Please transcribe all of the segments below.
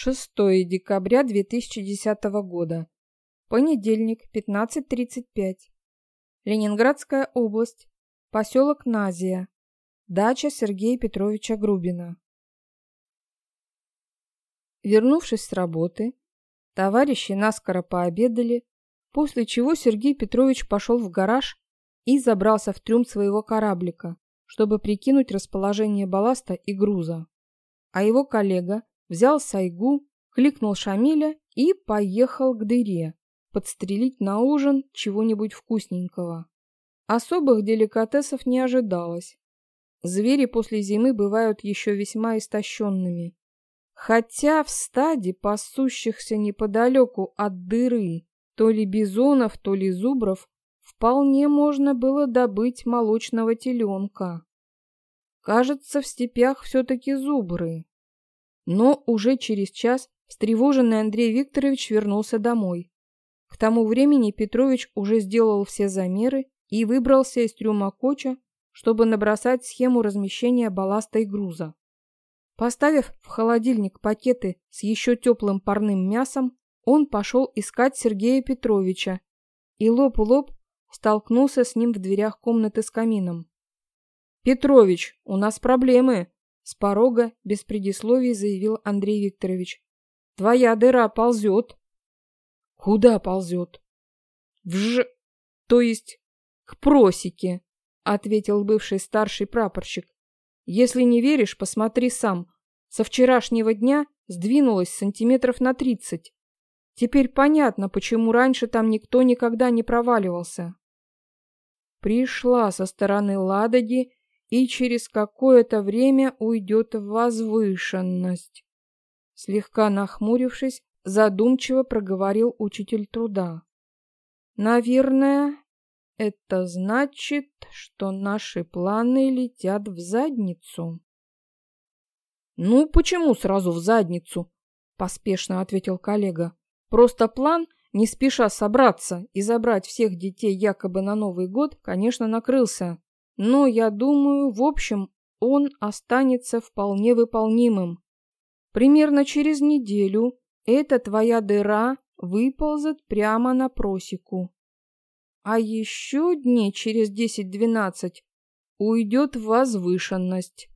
6 декабря 2010 года. Понедельник, 15.35. Ленинградская область. Поселок Назия. Дача Сергея Петровича Грубина. Вернувшись с работы, товарищи наскоро пообедали, после чего Сергей Петрович пошел в гараж и забрался в трюм своего кораблика, чтобы прикинуть расположение балласта и груза. А его коллега взял сайгу, кликнул Шамиля и поехал к дыре, подстрелить на ужин чего-нибудь вкусненького. Особых деликатесов не ожидалось. Звери после зимы бывают еще весьма истощенными. Хотя в стаде пасущихся неподалеку от дыры то ли бизонов, то ли зубров вполне можно было добыть молочного теленка. Кажется, в степях все-таки зубры. Но уже через час встревоженный Андрей Викторович вернулся домой. К тому времени Петрович уже сделал все замеры и выбрался из трюма коча, чтобы набросать схему размещения балласта и груза. Поставив в холодильник пакеты с еще теплым парным мясом, он пошел искать Сергея Петровича и лоб-лоб столкнулся с ним в дверях комнаты с камином. «Петрович, у нас проблемы!» С порога, без предисловий, заявил Андрей Викторович. «Твоя дыра ползет». «Куда ползет?» «В ж... то есть к просеке», — ответил бывший старший прапорщик. «Если не веришь, посмотри сам. Со вчерашнего дня сдвинулась сантиметров на тридцать. Теперь понятно, почему раньше там никто никогда не проваливался». Пришла со стороны Ладоги и через какое-то время уйдет в возвышенность. Слегка нахмурившись, задумчиво проговорил учитель труда. Наверное, это значит, что наши планы летят в задницу. Ну, почему сразу в задницу? Поспешно ответил коллега. Просто план не спеша собраться и забрать всех детей якобы на Новый год, конечно, накрылся. Но, я думаю, в общем, он останется вполне выполнимым. Примерно через неделю эта твоя дыра выползет прямо на просеку. А еще дней через десять-двенадцать уйдет в возвышенность.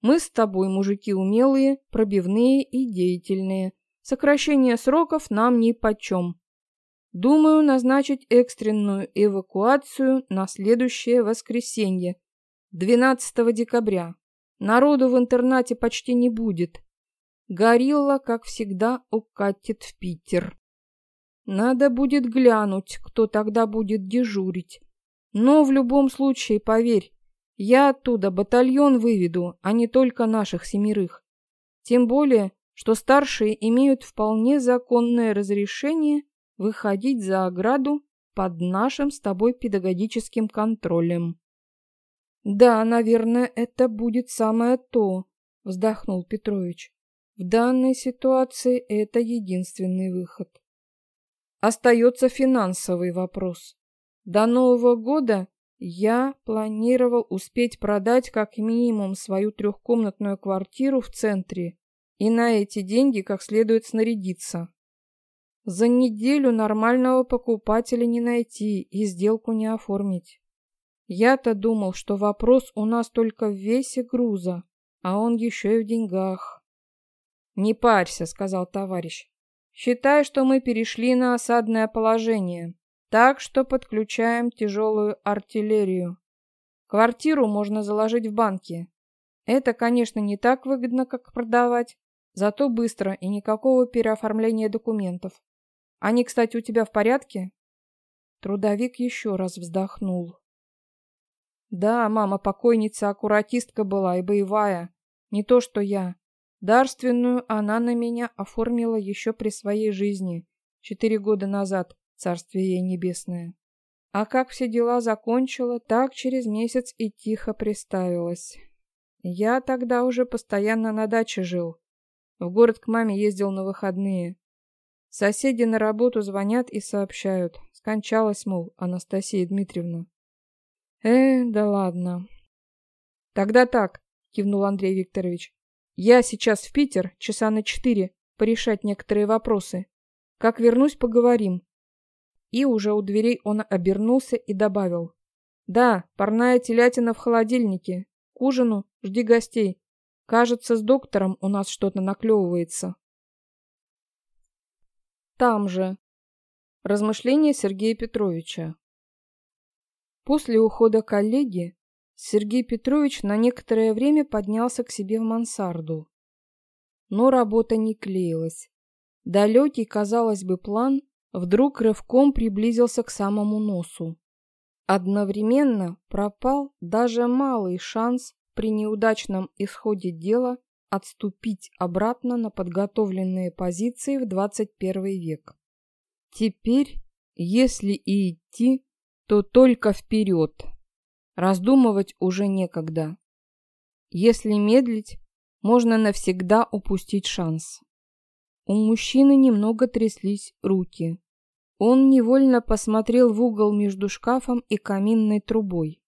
Мы с тобой, мужики умелые, пробивные и деятельные. Сокращение сроков нам нипочем. Думаю назначить экстренную эвакуацию на следующее воскресенье, 12 декабря. Народу в интернате почти не будет. Горилла, как всегда, укатит в Питер. Надо будет глянуть, кто тогда будет дежурить. Но в любом случае, поверь, я оттуда батальон выведу, а не только наших семерых. Тем более, что старшие имеют вполне законное разрешение выходить за ограду под нашим с тобой педагогическим контролем. Да, наверное, это будет самое то, вздохнул Петрович. В данной ситуации это единственный выход. Остается финансовый вопрос. До Нового года я планировал успеть продать как минимум свою трехкомнатную квартиру в центре и на эти деньги как следует снарядиться. За неделю нормального покупателя не найти и сделку не оформить. Я-то думал, что вопрос у нас только в весе груза, а он еще и в деньгах. «Не парься», — сказал товарищ. «Считай, что мы перешли на осадное положение, так что подключаем тяжелую артиллерию. Квартиру можно заложить в банке. Это, конечно, не так выгодно, как продавать, зато быстро и никакого переоформления документов. Они, кстати, у тебя в порядке? Трудовик еще раз вздохнул. Да, мама покойница аккуратистка была и боевая. Не то, что я. Дарственную она на меня оформила еще при своей жизни, четыре года назад, царствие ей небесное. А как все дела закончила, так через месяц и тихо приставилась. Я тогда уже постоянно на даче жил. В город к маме ездил на выходные. Соседи на работу звонят и сообщают. Скончалась, мол, Анастасия Дмитриевна. Э, да ладно. Тогда так, кивнул Андрей Викторович. Я сейчас в Питер, часа на четыре. порешать некоторые вопросы. Как вернусь, поговорим. И уже у дверей он обернулся и добавил. Да, парная телятина в холодильнике. К ужину жди гостей. Кажется, с доктором у нас что-то наклевывается. Там же. Размышления Сергея Петровича. После ухода коллеги Сергей Петрович на некоторое время поднялся к себе в мансарду. Но работа не клеилась. Далекий, казалось бы, план вдруг рывком приблизился к самому носу. Одновременно пропал даже малый шанс при неудачном исходе дела отступить обратно на подготовленные позиции в 21 век. Теперь, если и идти, то только вперед. Раздумывать уже некогда. Если медлить, можно навсегда упустить шанс. У мужчины немного тряслись руки. Он невольно посмотрел в угол между шкафом и каминной трубой.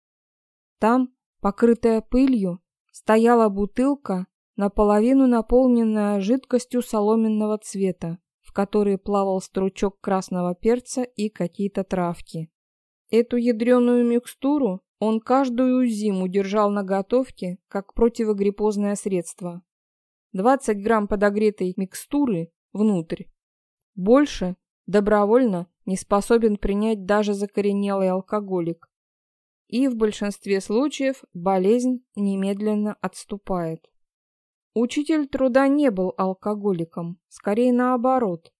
Там, покрытая пылью, стояла бутылка, наполовину наполненная жидкостью соломенного цвета, в которой плавал стручок красного перца и какие-то травки. Эту ядреную микстуру он каждую зиму держал на готовке, как противогриппозное средство. 20 грамм подогретой микстуры внутрь. Больше добровольно не способен принять даже закоренелый алкоголик. И в большинстве случаев болезнь немедленно отступает. Учитель труда не был алкоголиком, скорее наоборот.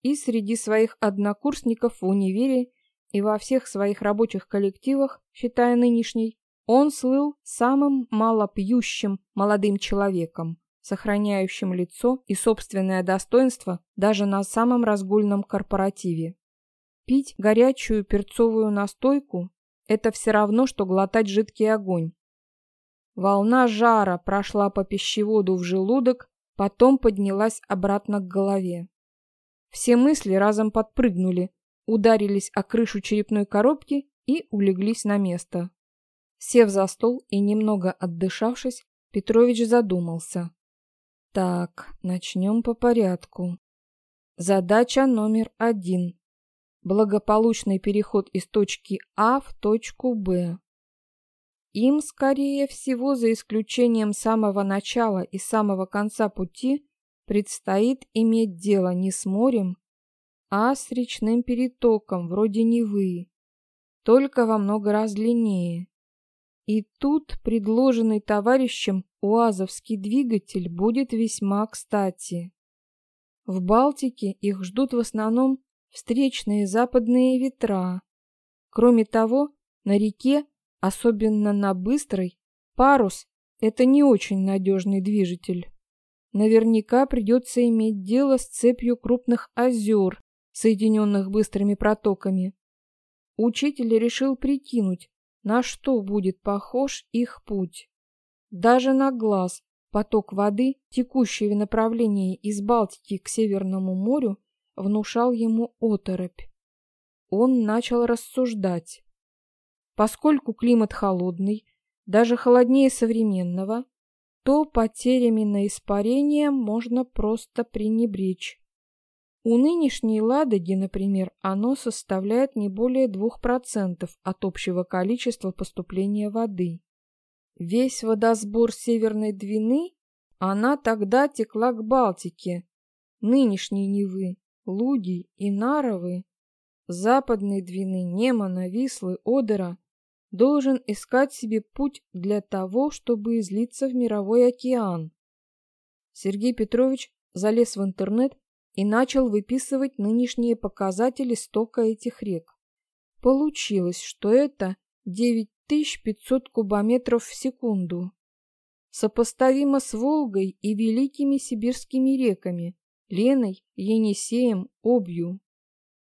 И среди своих однокурсников в универе и во всех своих рабочих коллективах, считая нынешний, он слыл самым малопьющим молодым человеком, сохраняющим лицо и собственное достоинство даже на самом разгульном корпоративе. Пить горячую перцовую настойку – это все равно, что глотать жидкий огонь. Волна жара прошла по пищеводу в желудок, потом поднялась обратно к голове. Все мысли разом подпрыгнули, ударились о крышу черепной коробки и улеглись на место. Сев за стол и немного отдышавшись, Петрович задумался. Так, начнем по порядку. Задача номер один. Благополучный переход из точки А в точку Б. Им, скорее всего, за исключением самого начала и самого конца пути, предстоит иметь дело не с морем, а с речным перетоком, вроде Невы, только во много раз длиннее. И тут предложенный товарищем УАЗовский двигатель будет весьма кстати. В Балтике их ждут в основном встречные западные ветра. Кроме того, на реке Особенно на быстрой, парус – это не очень надежный движитель. Наверняка придется иметь дело с цепью крупных озер, соединенных быстрыми протоками. Учитель решил прикинуть, на что будет похож их путь. Даже на глаз поток воды, текущий в направлении из Балтики к Северному морю, внушал ему оторопь. Он начал рассуждать. Поскольку климат холодный, даже холоднее современного, то потерями на испарение можно просто пренебречь. У нынешней Ладоги, например, оно составляет не более 2% от общего количества поступления воды. Весь водосбор Северной Двины, она тогда текла к Балтике, нынешней Невы, Луги и Наровы, Западной Двины, Немана, Вислы, Одера должен искать себе путь для того, чтобы излиться в мировой океан. Сергей Петрович залез в интернет и начал выписывать нынешние показатели стока этих рек. Получилось, что это 9500 кубометров в секунду. Сопоставимо с Волгой и великими сибирскими реками Леной, Енисеем, Обью.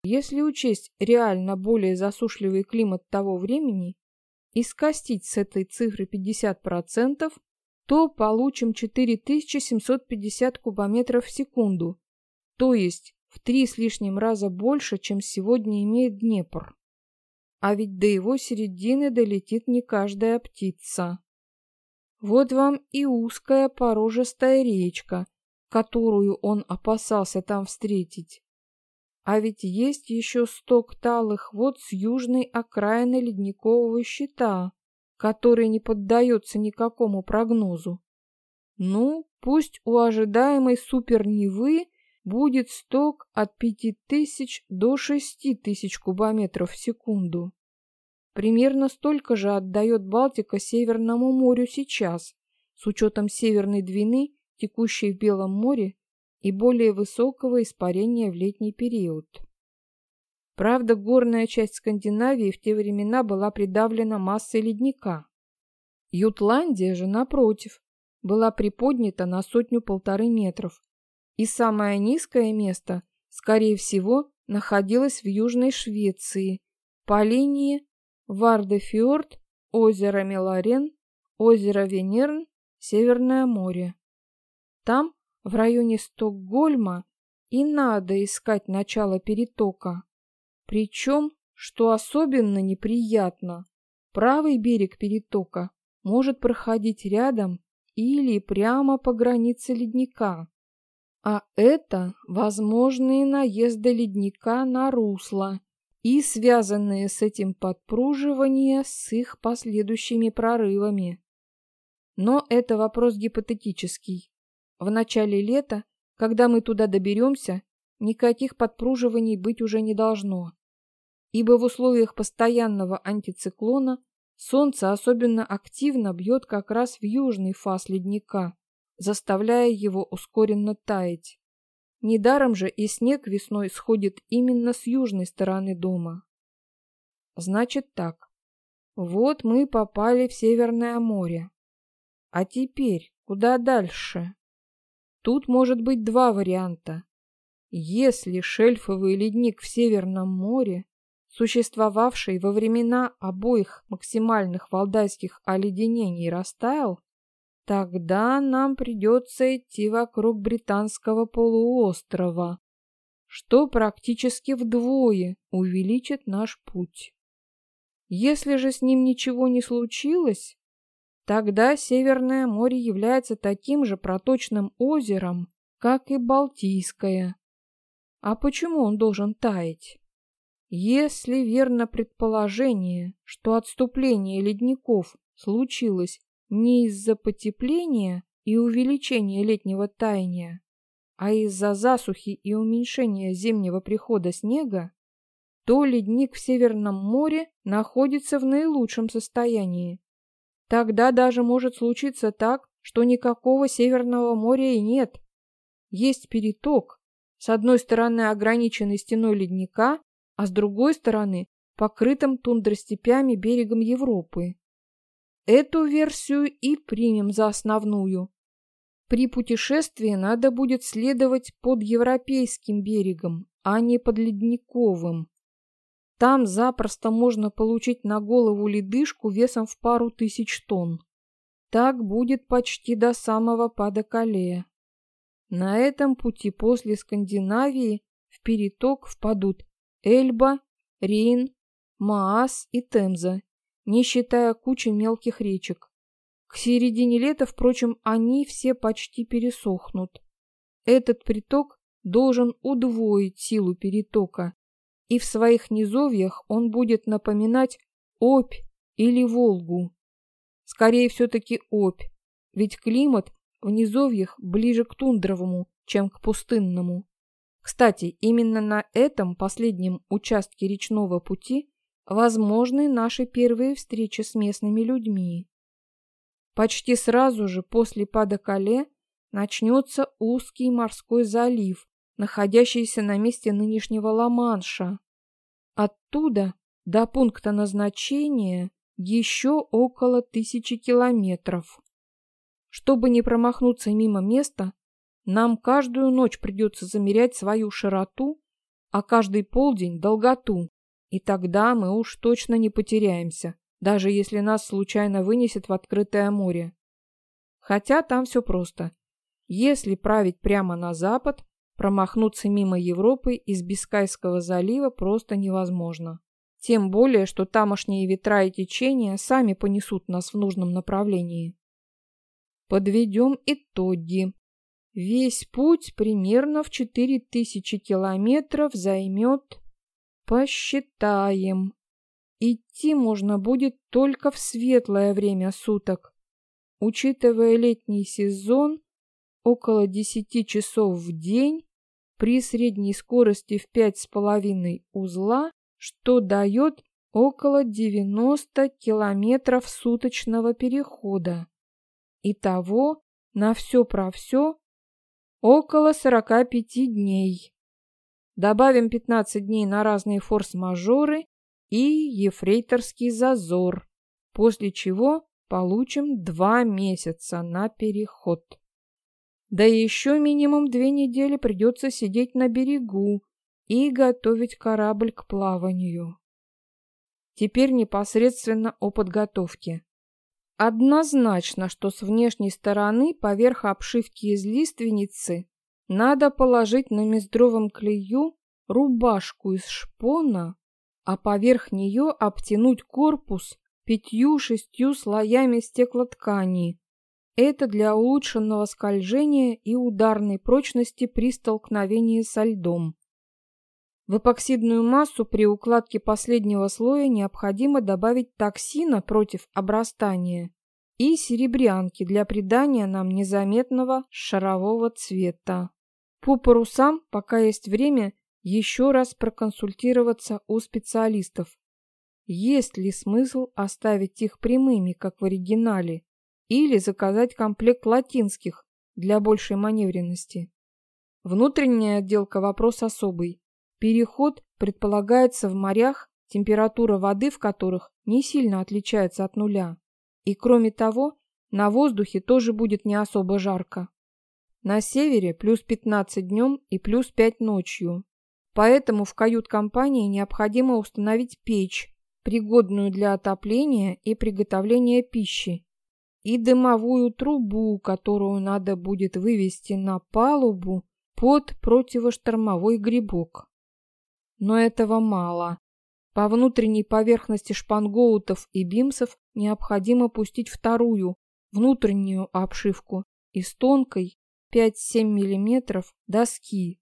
Если учесть реально более засушливый климат того времени, и скостить с этой цифры 50%, то получим 4750 кубометров в секунду, то есть в три с лишним раза больше, чем сегодня имеет Днепр. А ведь до его середины долетит не каждая птица. Вот вам и узкая порожистая речка, которую он опасался там встретить. А ведь есть еще сток талых вод с южной окраины ледникового щита, который не поддается никакому прогнозу. Ну, пусть у ожидаемой супер-Невы будет сток от 5000 до 6000 кубометров в секунду. Примерно столько же отдает Балтика Северному морю сейчас, с учетом Северной Двины, текущей в Белом море, и более высокого испарения в летний период. Правда, горная часть Скандинавии в те времена была придавлена массой ледника. Ютландия же, напротив, была приподнята на сотню-полторы метров, и самое низкое место, скорее всего, находилось в Южной Швеции, по линии Вардефьорд, озеро Меларен, озеро Венерн, Северное море. Там, в районе Стокгольма, и надо искать начало перетока. Причем, что особенно неприятно, правый берег перетока может проходить рядом или прямо по границе ледника. А это возможные наезды ледника на русло и связанные с этим подпруживания с их последующими прорывами. Но это вопрос гипотетический. В начале лета, когда мы туда доберемся, никаких подпруживаний быть уже не должно. Ибо в условиях постоянного антициклона солнце особенно активно бьет как раз в южный фаз ледника, заставляя его ускоренно таять. Недаром же и снег весной сходит именно с южной стороны дома. Значит так. Вот мы попали в Северное море. А теперь куда дальше? Тут может быть два варианта. Если шельфовый ледник в Северном море, существовавший во времена обоих максимальных валдайских оледенений, растаял, Тогда нам придется идти вокруг британского полуострова, что практически вдвое увеличит наш путь. Если же с ним ничего не случилось, тогда Северное море является таким же проточным озером, как и Балтийское. А почему он должен таять? Если верно предположение, что отступление ледников случилось не из-за потепления и увеличения летнего таяния, а из-за засухи и уменьшения зимнего прихода снега, то ледник в Северном море находится в наилучшем состоянии. Тогда даже может случиться так, что никакого Северного моря и нет. Есть переток, с одной стороны ограниченный стеной ледника, а с другой стороны покрытым тундростепями берегом Европы. Эту версию и примем за основную. При путешествии надо будет следовать под европейским берегом, а не под ледниковым. Там запросто можно получить на голову ледышку весом в пару тысяч тонн. Так будет почти до самого Падокалея. На этом пути после Скандинавии в переток впадут Эльба, Рейн, Маас и Темза, не считая кучи мелких речек. К середине лета, впрочем, они все почти пересохнут. Этот приток должен удвоить силу перетока, и в своих низовьях он будет напоминать Обь или Волгу. Скорее все-таки Обь, ведь климат в низовьях ближе к тундровому, чем к пустынному. Кстати, именно на этом последнем участке речного пути возможны наши первые встречи с местными людьми. Почти сразу же после Падокале начнется узкий морской залив, находящийся на месте нынешнего Ла-Манша. Оттуда до пункта назначения еще около тысячи километров. Чтобы не промахнуться мимо места, нам каждую ночь придется замерять свою широту, а каждый полдень – долготу. И тогда мы уж точно не потеряемся, даже если нас случайно вынесет в открытое море. Хотя там все просто. Если править прямо на запад, промахнуться мимо Европы из Бискайского залива просто невозможно. Тем более, что тамошние ветра и течения сами понесут нас в нужном направлении. Подведем итоги. Весь путь примерно в четыре тысячи километров займет... Посчитаем. Идти можно будет только в светлое время суток. Учитывая летний сезон, около десяти часов в день при средней скорости в пять с половиной узла, что дает около 90 километров суточного перехода. Итого на все про все около 45 дней. Добавим 15 дней на разные форс-мажоры и ефрейторский зазор, после чего получим 2 месяца на переход. Да еще минимум две недели придется сидеть на берегу и готовить корабль к плаванию. Теперь непосредственно о подготовке. Однозначно, что с внешней стороны поверх обшивки из лиственницы надо положить на мездровом клею рубашку из шпона, а поверх нее обтянуть корпус пятью-шестью слоями стеклоткани. Это для улучшенного скольжения и ударной прочности при столкновении со льдом. В эпоксидную массу при укладке последнего слоя необходимо добавить токсина против обрастания и серебрянки для придания нам незаметного шарового цвета. По парусам, пока есть время, еще раз проконсультироваться у специалистов. Есть ли смысл оставить их прямыми, как в оригинале, или заказать комплект латинских для большей маневренности? Внутренняя отделка – вопрос особый. Переход предполагается в морях, температура воды в которых не сильно отличается от нуля. И кроме того, на воздухе тоже будет не особо жарко. На севере плюс 15 днем и плюс 5 ночью. Поэтому в кают-компании необходимо установить печь, пригодную для отопления и приготовления пищи, и дымовую трубу, которую надо будет вывести на палубу под противоштормовой грибок. Но этого мало. По внутренней поверхности шпангоутов и бимсов необходимо пустить вторую, внутреннюю обшивку из тонкой 5-7 мм доски,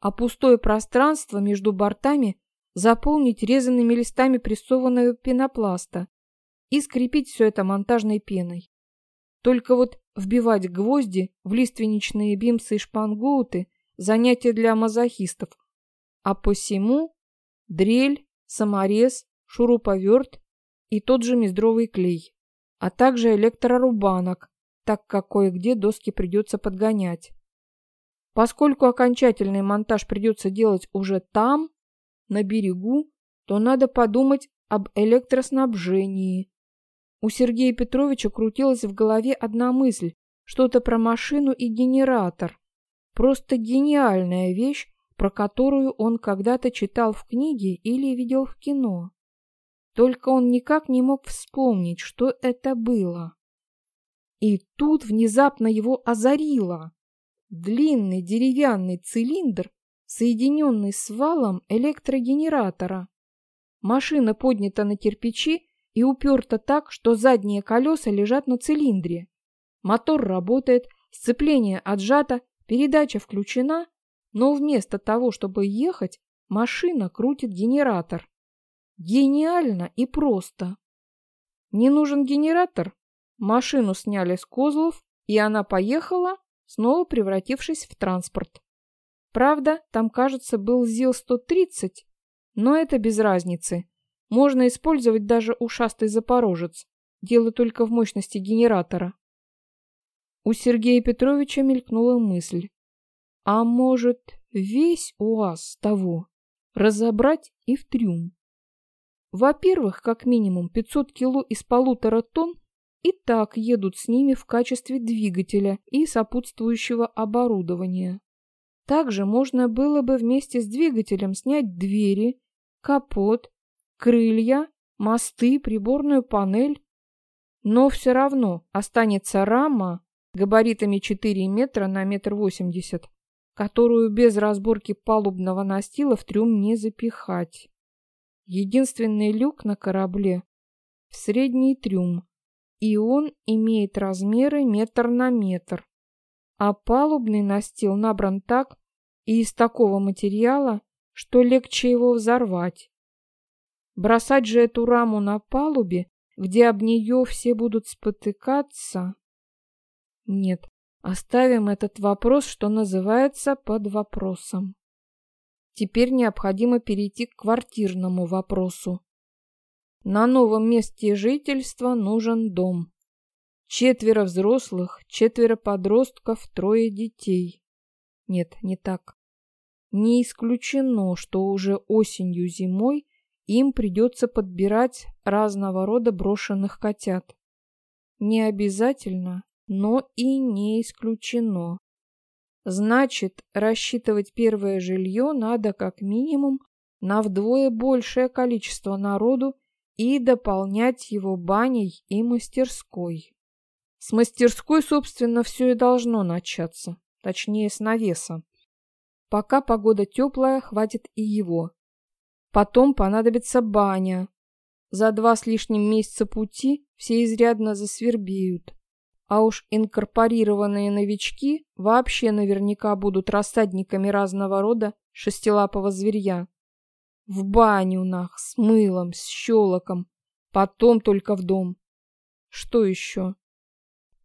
а пустое пространство между бортами заполнить резанными листами прессованного пенопласта и скрепить все это монтажной пеной. Только вот вбивать гвозди в лиственничные бимсы и шпангоуты – занятие для мазохистов – а посему дрель, саморез, шуруповерт и тот же мездровый клей, а также электрорубанок, так как кое-где доски придется подгонять. Поскольку окончательный монтаж придется делать уже там, на берегу, то надо подумать об электроснабжении. У Сергея Петровича крутилась в голове одна мысль, что-то про машину и генератор. Просто гениальная вещь, про которую он когда-то читал в книге или видел в кино. Только он никак не мог вспомнить, что это было. И тут внезапно его озарило. Длинный деревянный цилиндр, соединенный с валом электрогенератора. Машина поднята на кирпичи и уперта так, что задние колеса лежат на цилиндре. Мотор работает, сцепление отжато, передача включена, но вместо того, чтобы ехать, машина крутит генератор. Гениально и просто. Не нужен генератор? Машину сняли с козлов, и она поехала, снова превратившись в транспорт. Правда, там, кажется, был ЗИЛ-130, но это без разницы. Можно использовать даже ушастый запорожец. Дело только в мощности генератора. У Сергея Петровича мелькнула мысль. А может, весь УАЗ того разобрать и в трюм? Во-первых, как минимум 500 кило из полутора тонн и так едут с ними в качестве двигателя и сопутствующего оборудования. Также можно было бы вместе с двигателем снять двери, капот, крылья, мосты, приборную панель. Но все равно останется рама габаритами 4 метра на метр восемьдесят которую без разборки палубного настила в трюм не запихать. Единственный люк на корабле — в средний трюм, и он имеет размеры метр на метр. а палубный настил набран так и из такого материала, что легче его взорвать. Бросать же эту раму на палубе, где об нее все будут спотыкаться... Нет, оставим этот вопрос, что называется, под вопросом. Теперь необходимо перейти к квартирному вопросу. На новом месте жительства нужен дом. Четверо взрослых, четверо подростков, трое детей. Нет, не так. Не исключено, что уже осенью-зимой им придется подбирать разного рода брошенных котят. Не обязательно, но и не исключено. Значит, рассчитывать первое жилье надо как минимум на вдвое большее количество народу и дополнять его баней и мастерской. С мастерской, собственно, все и должно начаться, точнее, с навеса. Пока погода теплая, хватит и его. Потом понадобится баня. За два с лишним месяца пути все изрядно засвербеют. А уж инкорпорированные новички вообще наверняка будут рассадниками разного рода шестилапого зверья. В баню нах, с мылом, с щелоком, потом только в дом. Что еще?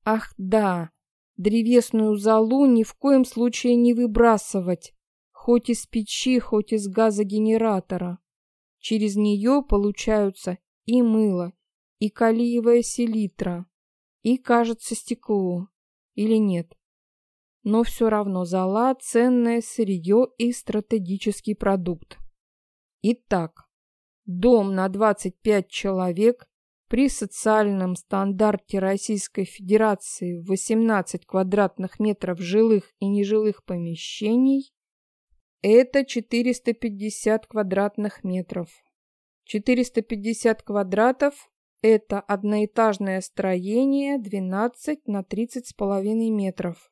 Ах да, древесную золу ни в коем случае не выбрасывать, хоть из печи, хоть из газогенератора. Через нее получаются и мыло, и калиевая селитра, и, кажется, стекло. Или нет. Но все равно зола – ценное сырье и стратегический продукт. Итак, дом на 25 человек при социальном стандарте Российской Федерации в 18 квадратных метров жилых и нежилых помещений – это 450 квадратных метров. 450 квадратов – это одноэтажное строение 12 на 30,5 метров.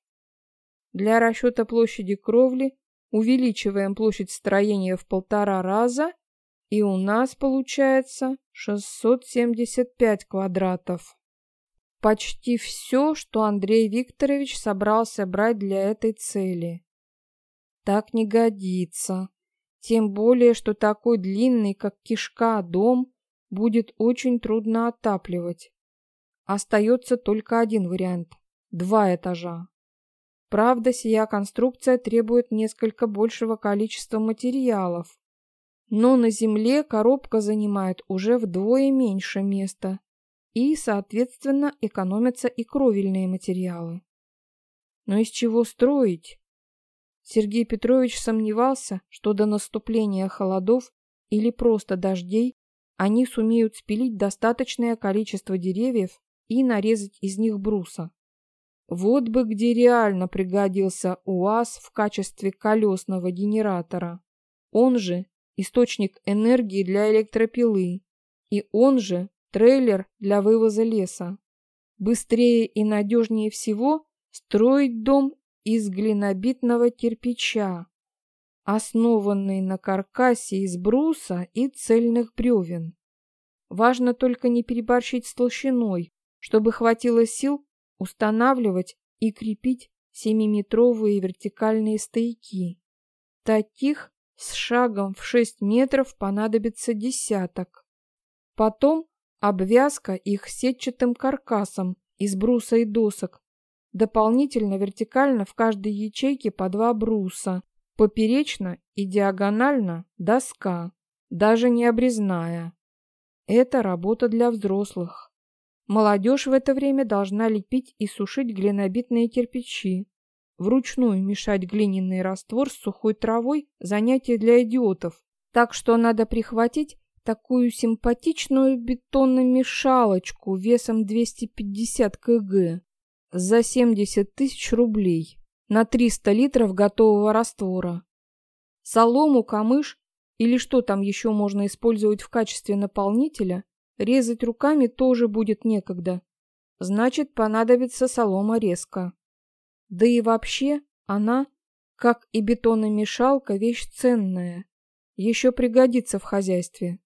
Для расчета площади кровли увеличиваем площадь строения в полтора раза и у нас получается 675 квадратов. Почти все, что Андрей Викторович собрался брать для этой цели. Так не годится. Тем более, что такой длинный, как кишка, дом будет очень трудно отапливать. Остается только один вариант – два этажа. Правда, сия конструкция требует несколько большего количества материалов, но на Земле коробка занимает уже вдвое меньше места, и, соответственно, экономятся и кровельные материалы. Но из чего строить? Сергей Петрович сомневался, что до наступления холодов или просто дождей они сумеют спилить достаточное количество деревьев и нарезать из них бруса. Вот бы где реально пригодился УАЗ в качестве колесного генератора. Он же источник энергии для электропилы, и он же трейлер для вывоза леса. Быстрее и надежнее всего строить дом из глинобитного кирпича, основанный на каркасе из бруса и цельных бревен. Важно только не переборщить с толщиной, чтобы хватило сил устанавливать и крепить семиметровые вертикальные стояки. Таких с шагом в 6 метров понадобится десяток. Потом обвязка их сетчатым каркасом из бруса и досок. Дополнительно вертикально в каждой ячейке по два бруса, поперечно и диагонально доска, даже не обрезная. Это работа для взрослых. Молодежь в это время должна лепить и сушить глинобитные кирпичи, Вручную мешать глиняный раствор с сухой травой – занятие для идиотов. Так что надо прихватить такую симпатичную бетономешалочку весом 250 кг за 70 тысяч рублей на 300 литров готового раствора. Солому, камыш или что там еще можно использовать в качестве наполнителя, резать руками тоже будет некогда. Значит, понадобится солома резко. Да и вообще она, как и бетономешалка, вещь ценная. Еще пригодится в хозяйстве.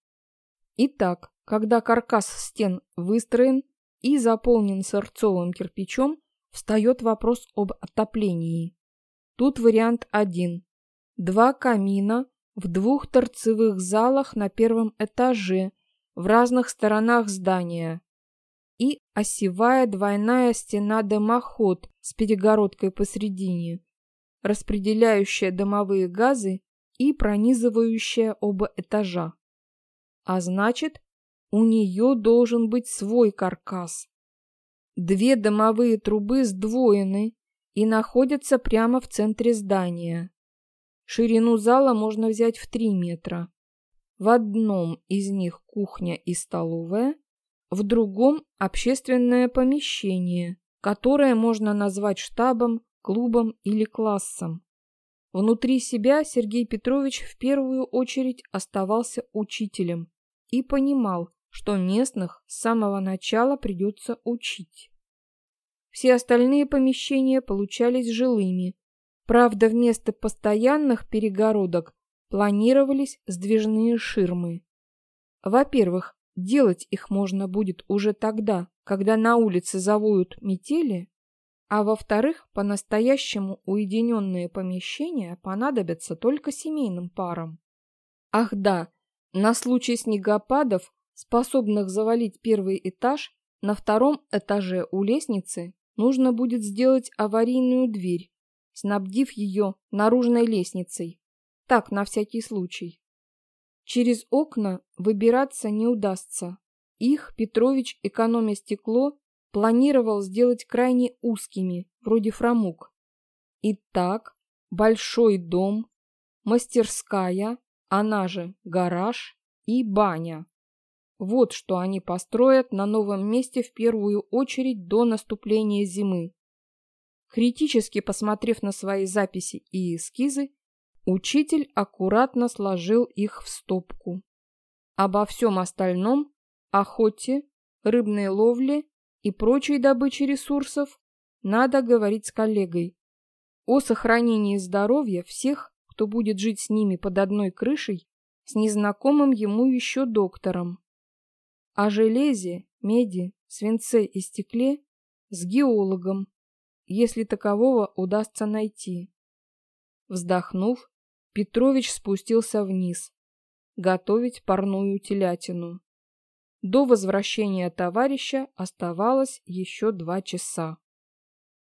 Итак, когда каркас стен выстроен и заполнен сырцовым кирпичом, встает вопрос об отоплении. Тут вариант один. Два камина в двух торцевых залах на первом этаже в разных сторонах здания и осевая двойная стена-дымоход с перегородкой посредине, распределяющая дымовые газы и пронизывающая оба этажа. А значит, у нее должен быть свой каркас. Две дымовые трубы сдвоены и находятся прямо в центре здания. Ширину зала можно взять в 3 метра. В одном из них кухня и столовая, в другом – общественное помещение, которое можно назвать штабом, клубом или классом. Внутри себя Сергей Петрович в первую очередь оставался учителем и понимал, что местных с самого начала придется учить. Все остальные помещения получались жилыми, правда вместо постоянных перегородок планировались сдвижные ширмы. Во-первых, делать их можно будет уже тогда, когда на улице завоют метели, а во-вторых, по-настоящему уединенные помещения понадобятся только семейным парам. Ах да, на случай снегопадов, способных завалить первый этаж, на втором этаже у лестницы нужно будет сделать аварийную дверь, снабдив ее наружной лестницей. Так, на всякий случай. Через окна выбираться не удастся. Их Петрович, экономя стекло, планировал сделать крайне узкими, вроде фрамуг. Итак, большой дом, мастерская, она же гараж и баня. Вот что они построят на новом месте в первую очередь до наступления зимы. Критически посмотрев на свои записи и эскизы, Учитель аккуратно сложил их в стопку. Обо всем остальном – охоте, рыбной ловле и прочей добыче ресурсов – надо говорить с коллегой. О сохранении здоровья всех, кто будет жить с ними под одной крышей, с незнакомым ему еще доктором. О железе, меди, свинце и стекле с геологом, если такового удастся найти. Вздохнув, Петрович спустился вниз, готовить парную телятину. До возвращения товарища оставалось еще два часа.